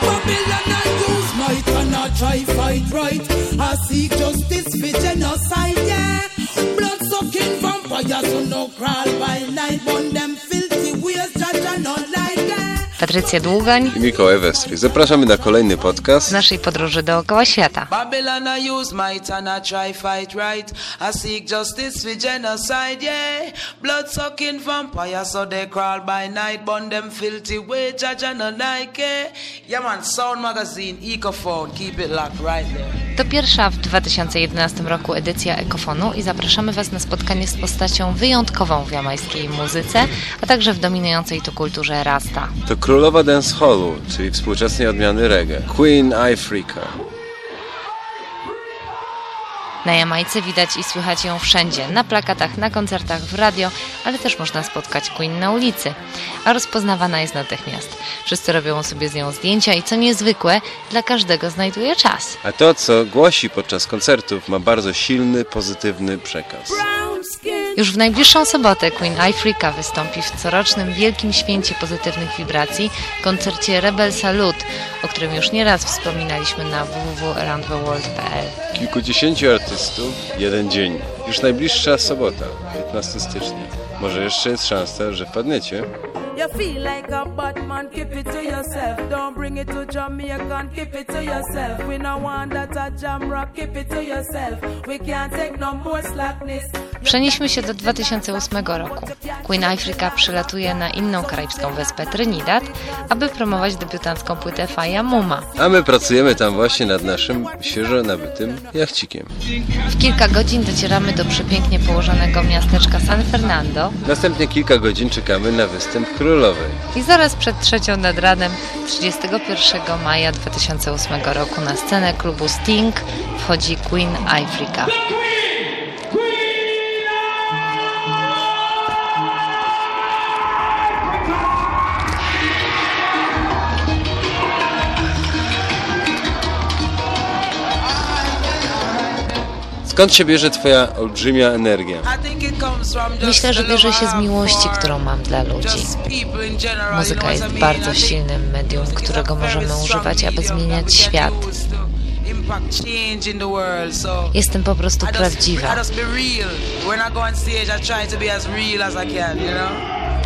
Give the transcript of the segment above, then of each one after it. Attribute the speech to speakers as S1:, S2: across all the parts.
S1: Babylon I use might and I try fight right. I seek justice for genocide, yeah. Blood sucking vampires who no crawl by night, burn them filthy ways, judge and.
S2: Patrycja Długań
S3: i Mikołaj Westrych. Zapraszamy na kolejny podcast.
S2: z naszej podróży dookoła świata.
S1: Babylon I use might and I try fight right. I seek justice for genocide, yeah. Blood sucking vampires, so they crawl by night, burn them filthy way, judge and like yeah. Yeah man, Sound Magazine, Ecophone, keep it locked right there.
S2: To pierwsza w 2011 roku edycja Ekofonu i zapraszamy Was na spotkanie z postacią wyjątkową w jamańskiej muzyce, a także w dominującej tu kulturze Rasta.
S3: To królowa dancehallu, czyli współczesnej odmiany reggae. Queen Ifrika.
S2: Na Jamajce widać i słychać ją wszędzie, na plakatach, na koncertach, w radio, ale też można spotkać Queen na ulicy. A rozpoznawana jest natychmiast. Wszyscy robią sobie z nią zdjęcia i co niezwykłe, dla każdego znajduje czas.
S3: A to, co głosi podczas koncertów, ma bardzo silny, pozytywny przekaz.
S2: Już w najbliższą sobotę Queen Ifrika wystąpi w corocznym Wielkim Święcie Pozytywnych Wibracji, koncercie Rebel Salute, o którym już nieraz wspominaliśmy na www.aroundtheworld.pl.
S3: Kilkudziesięciu artystów, jeden dzień. Już najbliższa sobota, 15 stycznia. Może jeszcze jest szansa, że wpadniecie.
S4: You feel like a bad man, keep it to yourself. Don't bring it to Jamaican, keep it to yourself. We no want that a jam rock, keep it to yourself. We can't take no more slackness.
S2: Przenieśmy się do 2008 roku. Queen Ifrika przylatuje na inną karaibską wyspę Trinidad, aby promować debiutancką płytę Faja Muma.
S3: A my pracujemy tam właśnie nad naszym świeżo nabytym jachcikiem.
S2: W kilka godzin docieramy do przepięknie położonego miasteczka San Fernando
S3: Następnie kilka godzin czekamy na występ królowej.
S2: i zaraz przed trzecią nad ranem 31 maja 2008 roku na scenę klubu Sting wchodzi Queen Ifrika.
S3: Skąd się bierze twoja olbrzymia energia?
S2: Myślę, że bierze się z miłości, którą mam dla ludzi. Muzyka jest bardzo silnym medium, którego możemy używać, aby zmieniać świat. Jestem po prostu prawdziwa.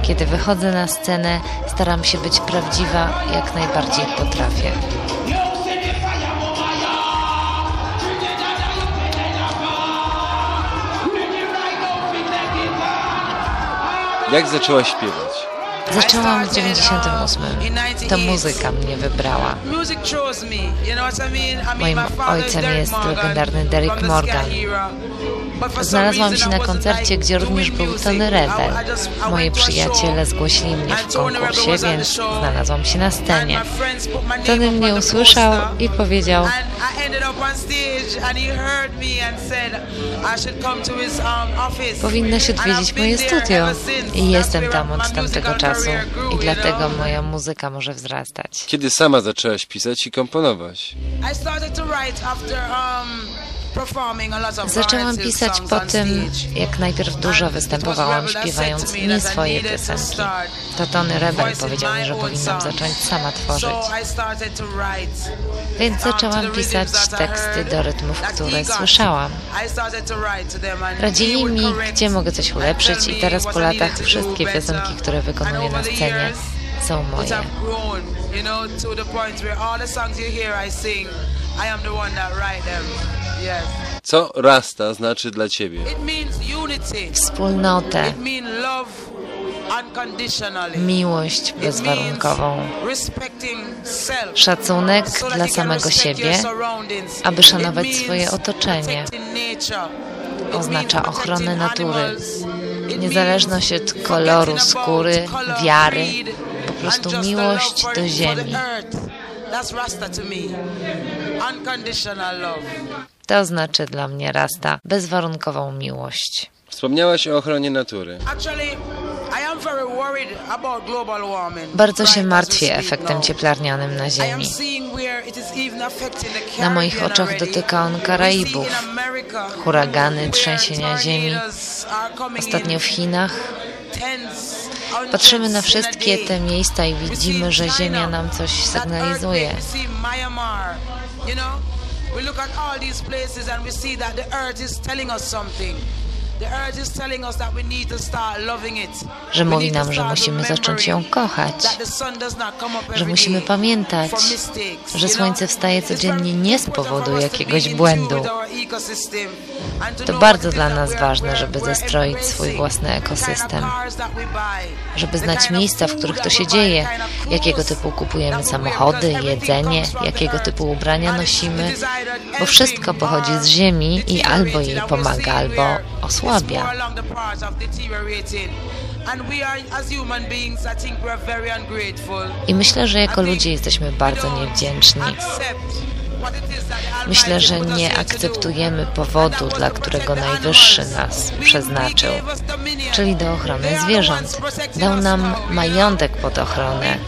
S2: Kiedy wychodzę na scenę, staram się być prawdziwa jak najbardziej potrafię.
S3: Jak zaczęłaś śpiewać?
S2: Zaczęłam w 98. To muzyka mnie wybrała. Moim ojcem jest legendarny Derek Morgan. Znalazłam się na koncercie, gdzie również był. Tony
S1: I
S2: Moi przyjaciele zgłosili mnie w konkursie, więc znalazłam się na scenie. Tony mnie usłyszał i powiedział
S1: um.
S2: Powinnaś odwiedzić moje studio. I jestem tam od tamtego czasu. I dlatego moja muzyka może wzrastać.
S3: Kiedy sama zaczęłaś pisać i komponować?
S1: I started to write after um,
S2: Zaczęłam pisać po tym, jak najpierw dużo występowałam śpiewając nie swoje piosenki. To Tony Rebel powiedział mi, że powinnam zacząć sama tworzyć. Więc zaczęłam pisać teksty do rytmów, które słyszałam. Radzili mi, gdzie mogę coś ulepszyć i teraz po latach wszystkie piosenki, które wykonuję na scenie są moje.
S1: I am the one that write them. Yes.
S3: Co Rasta znaczy dla ciebie?
S1: It means unity.
S2: Wspólnotę,
S1: It means love unconditionally.
S2: miłość bezwarunkową,
S1: means respecting self.
S2: szacunek dla samego siebie, aby szanować swoje otoczenie. Oznacza ochronę natury, niezależność od koloru skóry, wiary, po prostu miłość do ziemi.
S1: That's Rasta to me. Unconditional love.
S2: To znaczy dla mnie Rasta bezwarunkową miłość.
S3: Wspomniałaś o ochronie natury.
S2: Bardzo się martwię efektem cieplarnianym na ziemi. Na moich oczach dotyka on Karaibów. Huragany, trzęsienia ziemi. Ostatnio w Chinach
S1: Patrzymy na wszystkie te miejsca i widzimy, że Ziemia nam coś sygnalizuje.
S2: We look at all these places and we see that the earth is telling us something.
S1: Że mówi nam, że musimy zacząć ją kochać, że musimy pamiętać, że słońce wstaje codziennie nie z powodu jakiegoś błędu. To bardzo dla nas ważne, żeby zestroić swój własny ekosystem, żeby znać miejsca, w których to się dzieje, jakiego typu kupujemy samochody, jedzenie, jakiego typu ubrania nosimy, bo wszystko pochodzi z ziemi i albo jej pomaga, albo osłabia. I myślę, że jako ludzie jesteśmy bardzo niewdzięczni. Myślę, że nie akceptujemy powodu, dla którego Najwyższy nas przeznaczył, czyli do ochrony zwierząt. Dał nam majątek pod ochronę.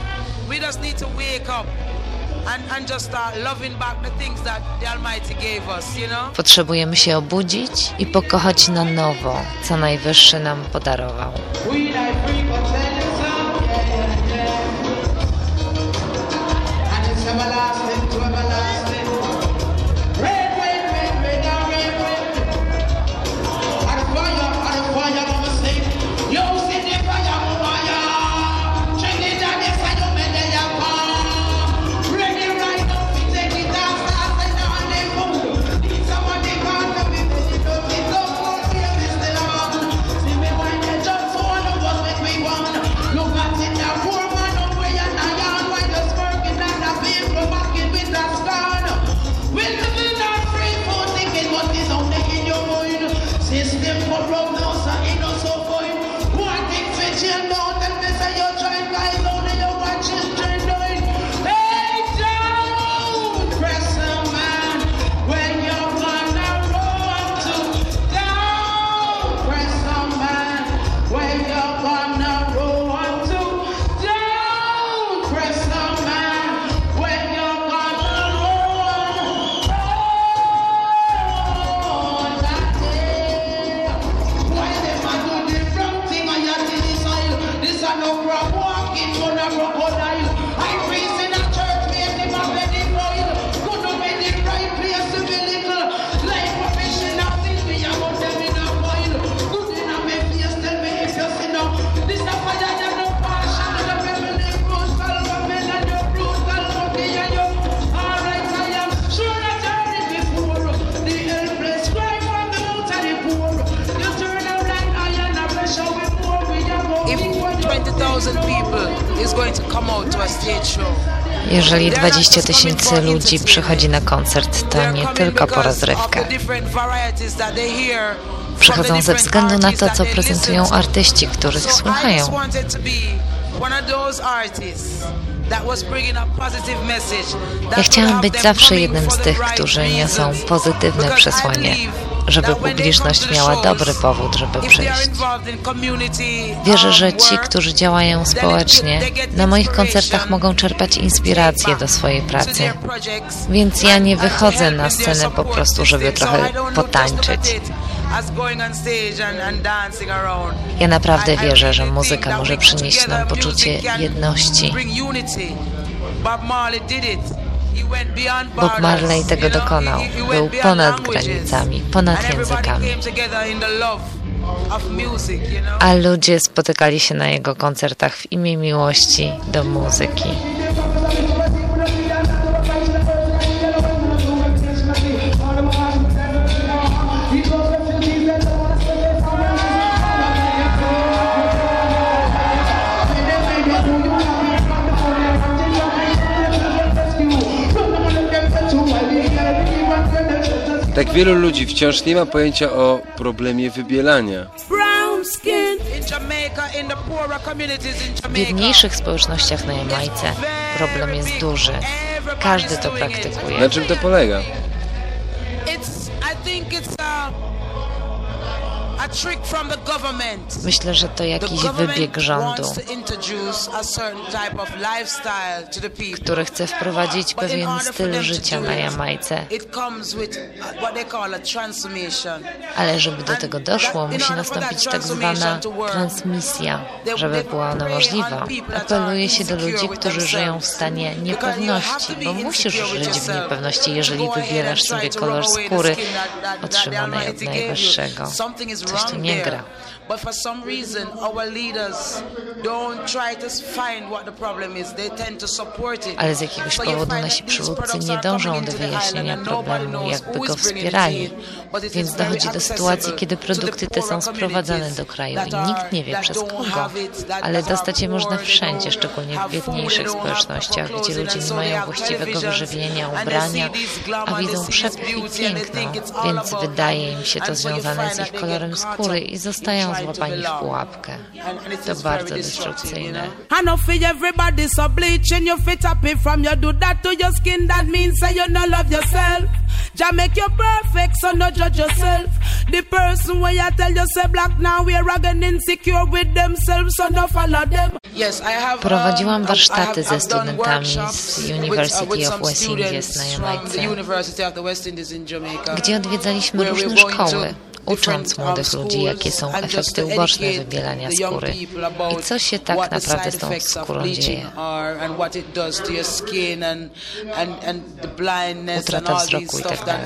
S1: Potrzebujemy się obudzić i pokochać na nowo, co Najwyższy nam podarował. Jeżeli 20 tysięcy ludzi przychodzi na koncert, to nie tylko po rozrywkę. Przychodzą ze względu na to, co prezentują artyści, których słuchają. Ja chciałam być zawsze jednym z tych, którzy niosą pozytywne przesłanie żeby publiczność miała dobry powód, żeby przyjść. Wierzę, że ci, którzy działają społecznie, na moich koncertach mogą czerpać inspirację do swojej pracy. Więc ja nie wychodzę na scenę po prostu, żeby trochę potańczyć. Ja naprawdę wierzę, że muzyka może przynieść nam poczucie jedności. Bob Marley tego dokonał. Był ponad granicami, ponad językami. A ludzie spotykali się na jego koncertach w imię miłości do muzyki.
S3: Tak wielu ludzi wciąż nie ma pojęcia o problemie wybielania.
S1: W biedniejszych społecznościach na Jamajce problem jest duży. Każdy to praktykuje.
S3: Na czym to polega?
S2: Myślę, że to jakiś wybieg rządu, który chce wprowadzić pewien styl życia na Jamajce.
S5: Uh.
S2: Ale żeby do tego doszło, musi nastąpić tak zwana transmisja. Żeby była ona możliwa, apeluje się do ludzi, którzy żyją w stanie niepewności, bo musisz żyć w niepewności, jeżeli wybierasz sobie kolor skóry otrzymanej od najwyższego. Coś tu nie gra.
S5: But for some reason, our leaders don't try to find what the problem is. They tend to support it.
S2: Ale z jakiegoś powodu nasi przywódcy nie dążą do wyjaśnienia problemu, jakby go wspierali. Więc dochodzi do sytuacji, kiedy produkty te są sprowadzane do kraju i nikt nie wie przez kogo. Ale dostać je można wszędzie, szczególnie w biedniejszych społecznościach, gdzie ludzie nie mają właściwego wyżywienia, ubrania, a widzą przepych i piękno, więc wydaje im się to związane z ich kolorem skóry i zostają
S5: to
S2: złapani w pułapkę. To bardzo destrukcyjne.
S1: no. Jah make you perfect so no judge yourself. The person when you tell you say black now we're again insecure with themselves so no follow them.
S5: Yes, I have,
S2: Prowadziłam warsztaty ze studentami
S5: workshops
S2: z
S5: with-
S2: University of West Indies na Jamajce. gdzie odwiedzaliśmy różne szkoły, ucząc młodych ludzi, jakie są efekty uboczne wybielania skóry i co się tak naprawdę z tą skórą dzieje. Utrata wzroku i tak dalej.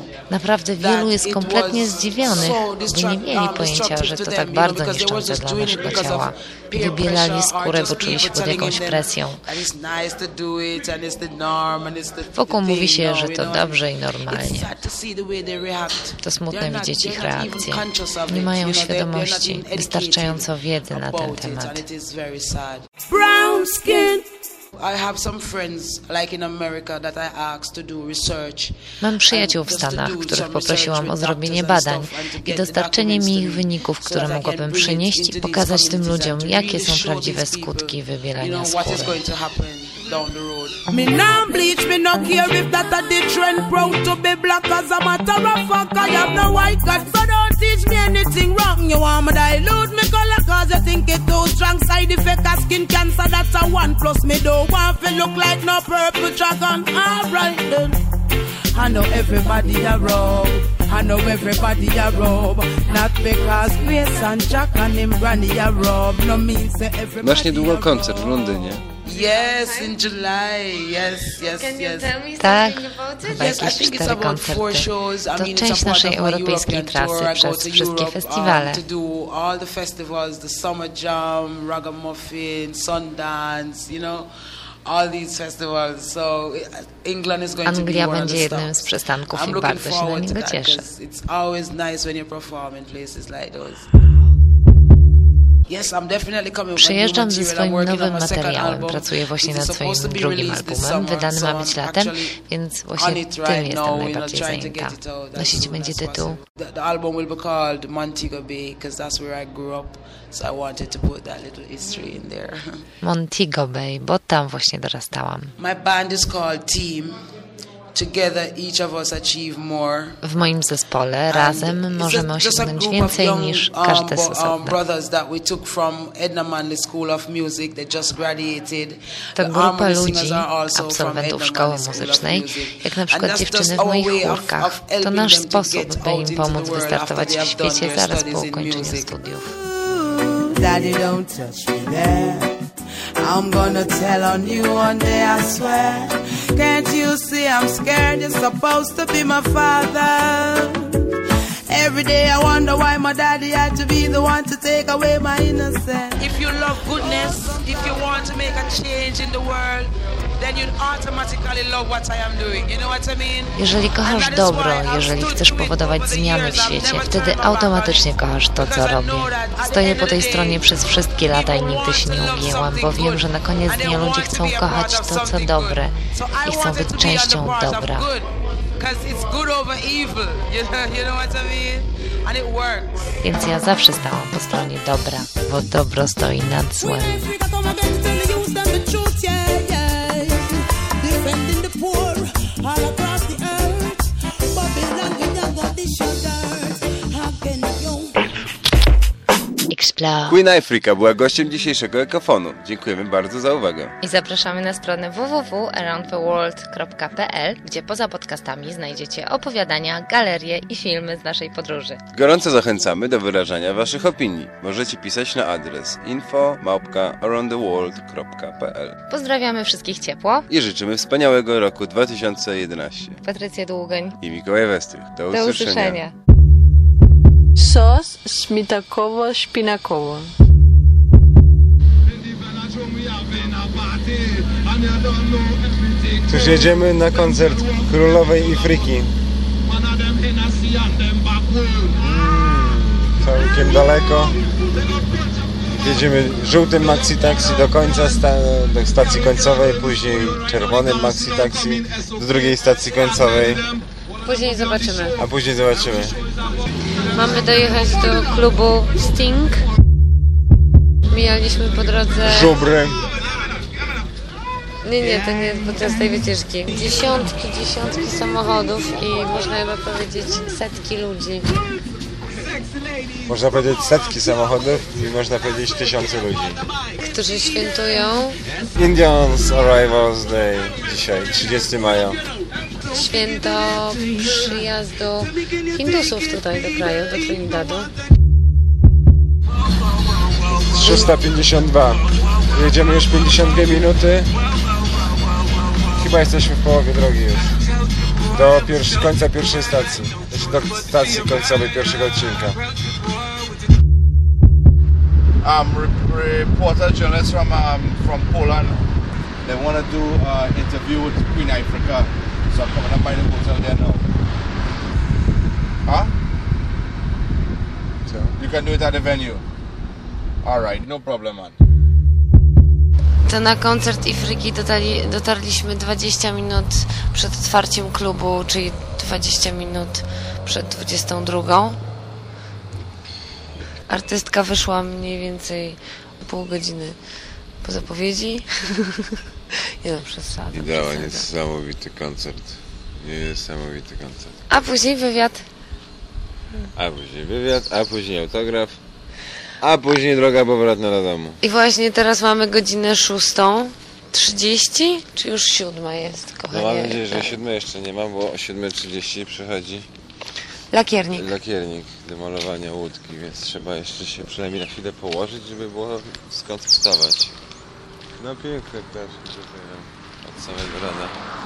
S5: uh,
S2: Naprawdę wielu jest kompletnie zdziwionych, bo nie mieli
S5: um,
S2: pojęcia, że to tak bardzo niszczące dla naszego ciała. Wybielali skórę, bo czuli się pod jakąś presją. Wokół mówi się, że to dobrze i normalnie.
S5: to
S2: smutne widzieć ich reakcje. Nie mają świadomości, wystarczająco wiedzy na ten temat.
S1: Brown skin.
S2: Mam przyjaciół w Stanach, których poprosiłam o zrobienie badań i dostarczenie mi ich wyników, które mogłabym przynieść i pokazać tym ludziom, jakie są prawdziwe skutki wybielania skóry.
S5: Going to happen down the road.
S1: Me nah bleach, me no care if that a the trend. Proud to be black as a matter of fact. I have no white card, so don't teach me anything wrong. You want me dilute me color cause you think it too strong. Side effect of skin cancer, that's a one plus. Me don't want to look like no purple dragon. Alright then. I know everybody a rob. I know everybody a rob. Not because Grace and Jack and him granny a rob. No means say everybody
S3: Masz niedługo
S1: a
S3: koncert w
S1: rob.
S3: Londynie.
S5: Yes, in July. Yes, yes,
S6: Can
S5: yes.
S2: Tak, I
S5: yes,
S2: jakieś cztery koncerty. To
S5: Europe. I'm
S2: going
S5: to Europe.
S2: I
S5: want to do all the festivals, the Summer Jam, Raga Muffins, Sundance. You know, all część naszej europejskiej trasy przez wszystkie festiwale.
S2: Anglia będzie jednym z przystanków
S5: you perform in places like those.
S2: Przyjeżdżam ze swoim nowym materiałem. Pracuję właśnie nad swoim drugim albumem. Wydany ma być latem, więc właśnie tym jestem najbardziej zajęta. Nosić będzie tytuł
S5: the album will be called Montego Bay because that's where I grew up. So I wanted to put that little history in there.
S2: Montego Bay, bo tam właśnie dorastałam.
S5: My band is called Team.
S2: W moim zespole razem możemy osiągnąć więcej niż
S5: um,
S2: każdy z
S5: um,
S2: osobna.
S5: brothers that we took from Edna Manley School of Music. They just graduated.
S2: To grupa ludzi,
S5: Singers are also from
S2: absolwentów
S5: Edna
S2: szkoły
S5: Manley School of
S2: muzycznej,
S5: Music.
S2: jak na
S5: And
S2: przykład
S5: that's
S2: dziewczyny
S5: just
S2: w moich chórkach. To nasz sposób, by im pomóc wystartować w świecie zaraz po ukończeniu studiów.
S1: Daddy, don't touch me there. I'm gonna tell on you one day, I swear. Can't you see I'm scared? You're supposed to be my father. Every day I wonder why my daddy had to be the one to take away my innocence.
S5: If you love goodness, if you want to make a change in the world,
S2: Jeżeli kochasz dobro, jeżeli chcesz powodować zmiany w świecie, wtedy automatycznie kochasz to, co robię. Stoję po tej stronie przez wszystkie lata i nigdy się nie ugięłam, bo wiem, że na koniec dnia ludzie chcą kochać to, co dobre
S5: I
S2: chcą być częścią dobra. Więc ja zawsze stałam po stronie dobra, bo dobro stoi nad złem.
S5: Flow.
S7: Queen Africa była gościem dzisiejszego ekofonu. Dziękujemy bardzo za uwagę.
S5: I zapraszamy na stronę www.aroundtheworld.pl, gdzie poza podcastami znajdziecie opowiadania, galerie i filmy z naszej podróży.
S7: Gorąco zachęcamy do wyrażania Waszych opinii. Możecie pisać na adres info.aroundtheworld.pl
S5: Pozdrawiamy wszystkich ciepło.
S7: i życzymy wspaniałego roku 2011.
S5: Patrycja Długoń.
S7: I Mikołaj Westrych. Do,
S5: Do
S7: usłyszenia.
S5: usłyszenia.
S8: Sos smitako-szpinakowo.
S9: Cóż, jedziemy na koncert Królowej i Fryki. Mm, całkiem daleko. Jedziemy żółtym maxi taxi do końca sta do stacji końcowej, później czerwonym maxi taxi do drugiej stacji końcowej,
S5: Później zobaczymy.
S9: a później zobaczymy.
S5: Mamy dojechać do klubu Sting. Mijaliśmy po drodze...
S9: Żubry.
S5: Nie, nie, to nie podczas tej wycieczki. Dziesiątki, dziesiątki samochodów i można chyba powiedzieć setki ludzi.
S9: Można powiedzieć setki samochodów i można powiedzieć tysiące ludzi.
S5: którzy świętują
S9: Indians Arrivals Day dzisiaj, 30 maja.
S5: Święto przyjazdu Hindusów tutaj do kraju, do Trinidadu.
S9: 352. Jedziemy już 52 minuty. Chyba jesteśmy w połowie drogi już. Do pierwszy, końca pierwszej stacji. Znaczy do stacji końcowej pierwszego odcinka.
S10: um, re- reporter journalist from um, from Poland. They want to do uh, interview with Queen Africa, so I'm coming up by the hotel there now. Huh?
S9: Co?
S10: You can do it at the venue. All right, no problem, man.
S5: To na koncert Ifryki dotarli, dotarliśmy 20 minut przed otwarciem klubu, czyli 20 minut przed 22. Artystka wyszła mniej więcej pół godziny po zapowiedzi. Nie no, przesadzam.
S7: Dała
S5: przesadzam.
S7: niesamowity koncert. Niesamowity koncert.
S5: A później wywiad.
S7: A później wywiad, a później autograf, a później droga powrotna do domu.
S5: I właśnie teraz mamy godzinę 6.30, czy już siódma jest,
S7: No
S5: kochanie?
S7: mam nadzieję, że siódme jeszcze nie ma, bo o 7.30 przychodzi
S5: Lakiernik.
S7: lakiernik do malowania łódki, więc trzeba jeszcze się przynajmniej na chwilę położyć, żeby było skąd wstawać. No piękne no, od samego rana.